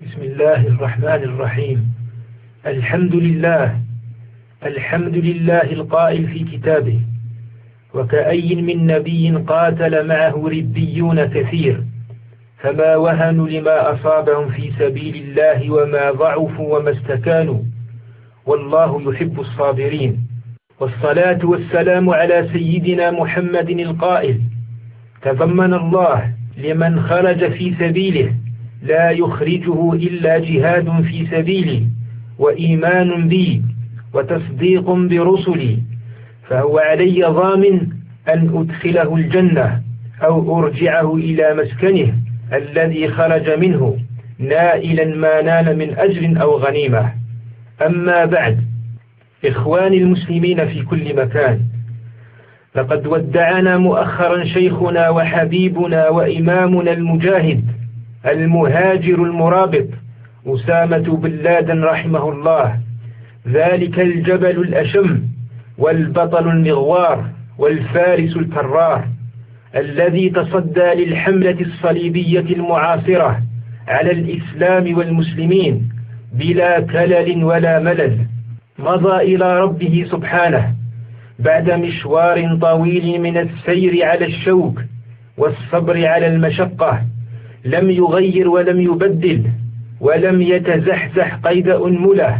بسم الله الرحمن الرحيم. الحمد لله. الحمد لله القائل في كتابه. وكأي من نبي قاتل معه ربيون كثير. فما وهنوا لما أصابهم في سبيل الله وما ضعفوا وما استكانوا. والله يحب الصابرين. والصلاة والسلام على سيدنا محمد القائل. تضمن الله لمن خرج في سبيله. لا يخرجه إلا جهاد في سبيلي وإيمان بي وتصديق برسلي فهو علي ضامن أن أدخله الجنة أو أرجعه إلى مسكنه الذي خرج منه نائلا ما نال من أجر أو غنيمة. أما بعد إخواني المسلمين في كل مكان لقد ودعنا مؤخرا شيخنا وحبيبنا وإمامنا المجاهد المهاجر المرابط أسامة بن لادن رحمه الله. ذلك الجبل الأشم والبطل المغوار والفارس الكرار الذي تصدى للحملة الصليبية المعاصرة على الإسلام والمسلمين بلا كلل ولا ملل. مضى إلى ربه سبحانه بعد مشوار طويل من السير على الشوك والصبر على المشقة. لم يغير ولم يبدل ولم يتزحزح قيد أنمله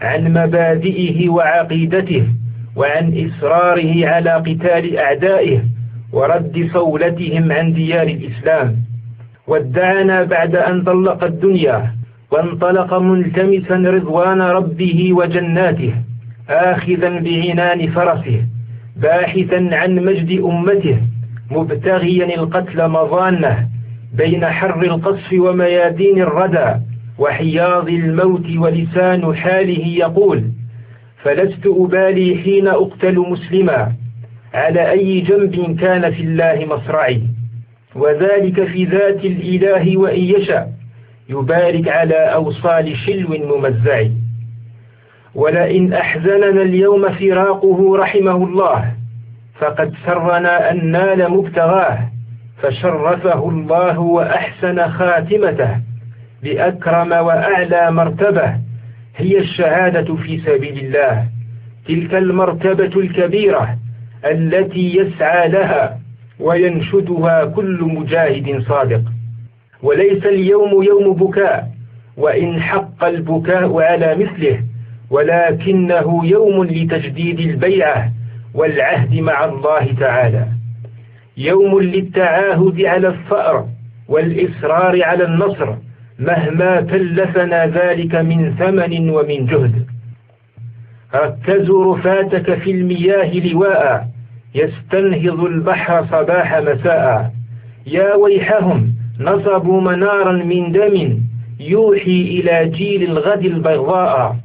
عن مبادئه وعقيدته وعن إصراره على قتال أعدائه ورد صولتهم عن ديار الإسلام. ودعنا بعد أن طلق الدنيا وانطلق ملتمسا رضوان ربه وجناته آخذا بعنان فرسه باحثا عن مجد أمته مبتغيا القتل مظانه بين حر القصف وميادين الردى وحياض الموت ولسان حاله يقول فلست أبالي حين أقتل مسلما على أي جنب كان في الله مصرعي؟ وذلك في ذات الإله وإن يشاء يبارك على أوصال شلو ممزع ولئن أحزننا اليوم فراقه رحمه الله فقد سرنا أن نال مبتغاه. فشرفه الله وأحسن خاتمته بأكرم وأعلى مرتبة. هي الشهادة في سبيل الله تلك المرتبة الكبيرة التي يسعى لها وينشدها كل مجاهد صادق. وليس اليوم يوم بكاء وإن حق البكاء على مثله ولكنه يوم لتجديد البيعة والعهد مع الله تعالى. يوم للتعاهد على الثأر والإصرار على النصر مهما كلفنا ذلك من ثمن ومن جهد. ركزوا رفاتك في المياه لواء يستنهض البحر صباح مساء. يا ويحهم نصبوا منارا من دم يوحي إلى جيل الغد البيضاء.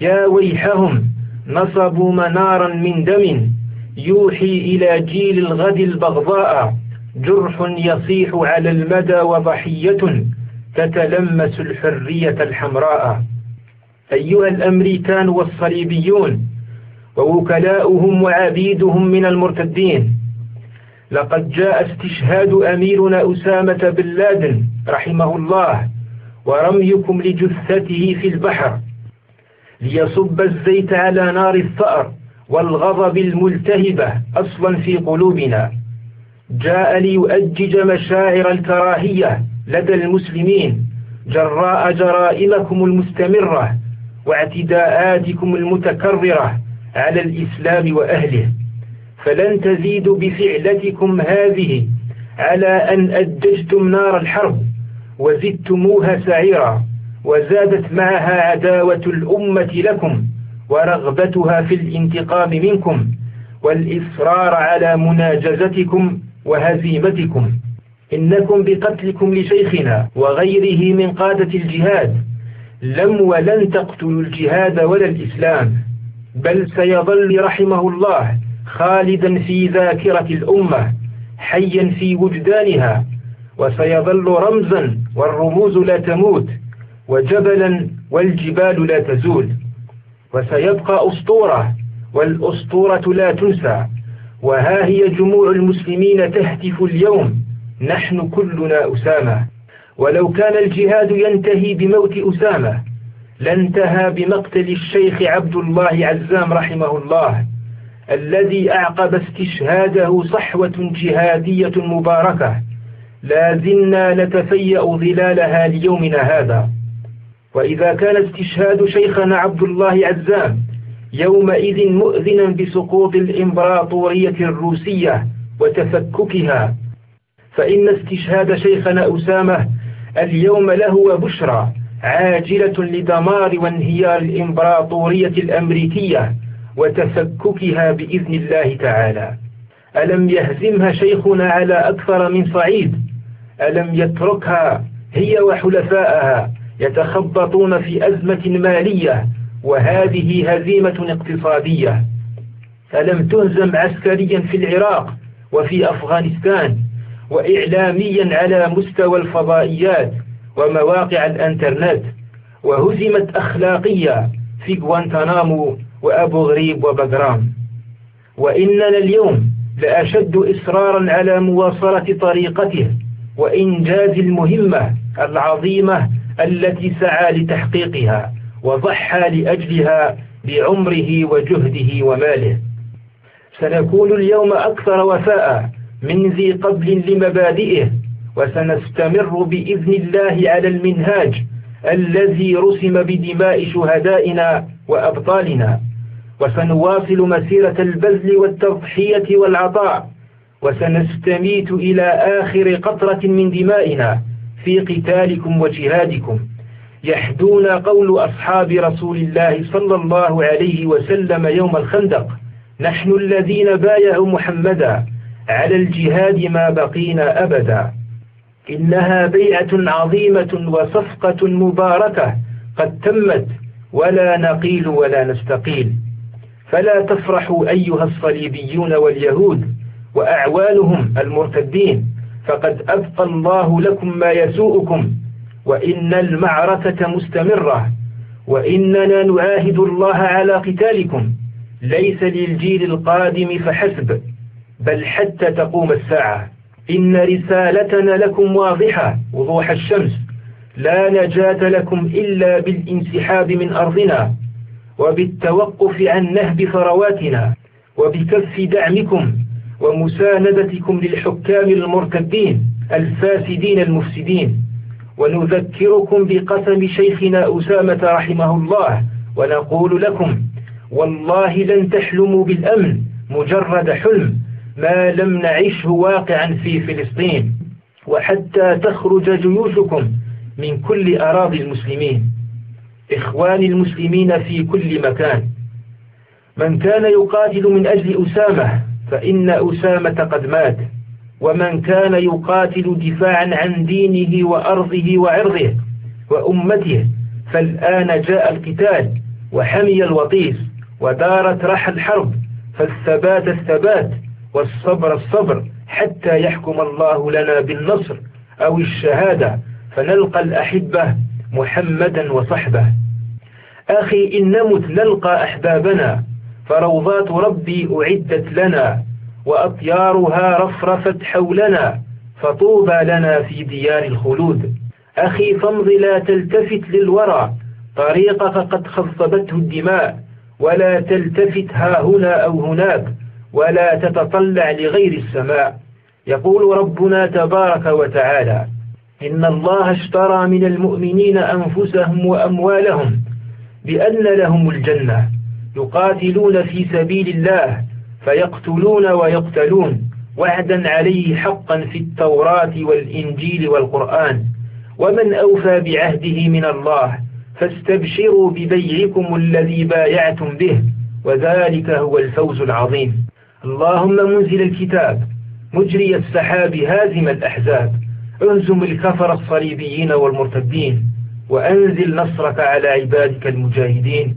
يا ويحهم نصبوا منارا من دم يوحي إلى جيل الغد البغضاء جرح يصيح على المدى وضحية تتلمس الحرية الحمراء. أيها الأمريكان والصليبيون ووكلاؤهم وعبيدهم من المرتدين لقد جاء استشهاد أميرنا أسامة بن لادن رحمه الله ورميكم لجثته في البحر ليصب الزيت على نار الثأر. والغضب الملتهبة أصلا في قلوبنا. جاء ليؤجج مشاعر الكراهية لدى المسلمين. جراء جرائمكم المستمرة واعتداءاتكم المتكررة على الإسلام وأهله. فلن تزيدوا بفعلتكم هذه على أن أدجتم نار الحرب وزدتموها سعيرا وزادت معها عداوة الأمة لكم. ورغبتها في الانتقام منكم والإصرار على مناجزتكم وهزيمتكم. إنكم بقتلكم لشيخنا وغيره من قادة الجهاد. لم ولن تقتلوا الجهاد ولا الإسلام. بل سيظل رحمه الله خالدا في ذاكرة الأمة حيا في وجدانها. وسيظل رمزا والرموز لا تموت وجبلا والجبال لا تزول. وسيبقى أسطورة والأسطورة لا تنسى. وها هي جموع المسلمين تهتف اليوم نحن كلنا أسامة. ولو كان الجهاد ينتهي بموت أسامة لانتهى بمقتل الشيخ عبد الله عزام رحمه الله الذي أعقب استشهاده صحوة جهادية مباركة. لا زلنا نتفيأ ظلالها ليومنا هذا. وإذا كان استشهاد شيخنا عبد الله عزام يومئذ مؤذنا بسقوط الإمبراطورية الروسية وتفككها فإن استشهاد شيخنا أسامة اليوم له بشرى عاجلة لدمار وانهيار الإمبراطورية الأمريكية وتفككها بإذن الله تعالى. ألم يهزمها شيخنا على أكثر من صعيد؟ ألم يتركها هي وحلفائها يتخبطون في أزمة مالية وهذه هزيمة اقتصادية. ألم تهزم عسكريا في العراق وفي أفغانستان وإعلاميا على مستوى الفضائيات ومواقع الإنترنت وهزمت أخلاقيا في غوانتنامو وأبو غريب وبغرام. وإننا اليوم لأشد إصرارا على مواصلة طريقته وإنجاز المهمة العظيمة التي سعى لتحقيقها وضحى لأجلها بعمره وجهده وماله. سنكون اليوم أكثر وفاء من ذي قبل لمبادئه وسنستمر بإذن الله على المنهاج الذي رسم بدماء شهدائنا وأبطالنا. وسنواصل مسيرة البذل والتضحية والعطاء وسنستميت إلى آخر قطرة من دمائنا. في قتالكم وجهادكم. يحدون قول أصحاب رسول الله صلى الله عليه وسلم يوم الخندق. نحن الذين بايعوا محمدا. على الجهاد ما بقينا أبدا. إنها بيعة عظيمة وصفقة مباركة. قد تمت ولا نقيل ولا نستقيل. فلا تفرحوا أيها الصليبيون واليهود وأعوانهم المرتدين. فقد أبقى الله لكم ما يسوءكم وإن المعركة مستمرة وإننا نعاهد الله على قتالكم. ليس للجيل القادم فحسب بل حتى تقوم الساعة. إن رسالتنا لكم واضحة وضوح الشمس. لا نجاة لكم إلا بالانسحاب من أرضنا وبالتوقف عن نهب ثرواتنا وبكف دعمكم. ومساندتكم للحكام المرتدين الفاسدين المفسدين. ونذكركم بقسم شيخنا أسامة رحمه الله ونقول لكم والله لن تحلموا بالأمن مجرد حلم ما لم نعشه واقعا في فلسطين وحتى تخرج جيوشكم من كل أراضي المسلمين. إخواني المسلمين في كل مكان. من كان يقاتل من أجل أسامة فإن أسامة قد مات ومن كان يقاتل دفاعا عن دينه وأرضه وعرضه وأمته فالآن جاء القتال وحمي الوطيس ودارت رح الحرب فالثبات الثبات والصبر الصبر حتى يحكم الله لنا بالنصر أو الشهادة فنلقى الأحبة محمدا وصحبه. أخي إن نمت نلقى أحبابنا. فروضات ربي أعدت لنا وأطيارها رفرفت حولنا فطوبى لنا في ديار الخلود. أخي فامض لا تلتفت للورى طريقك قد خصبته الدماء. ولا تلتفت ها هنا أو هناك ولا تتطلع لغير السماء. يقول ربنا تبارك وتعالى إن الله اشترى من المؤمنين أنفسهم وأموالهم بأن لهم الجنة. يقاتلون في سبيل الله فيقتلون ويقتلون. وعدا عليه حقا في التوراة والإنجيل والقرآن. ومن أوفى بعهده من الله فاستبشروا ببيعكم الذي بايعتم به وذلك هو الفوز العظيم. اللهم منزل الكتاب مجري السحاب هازم الأحزاب. انزم الكفر الصليبيين والمرتدين وأنزل نصرك على عبادك المجاهدين.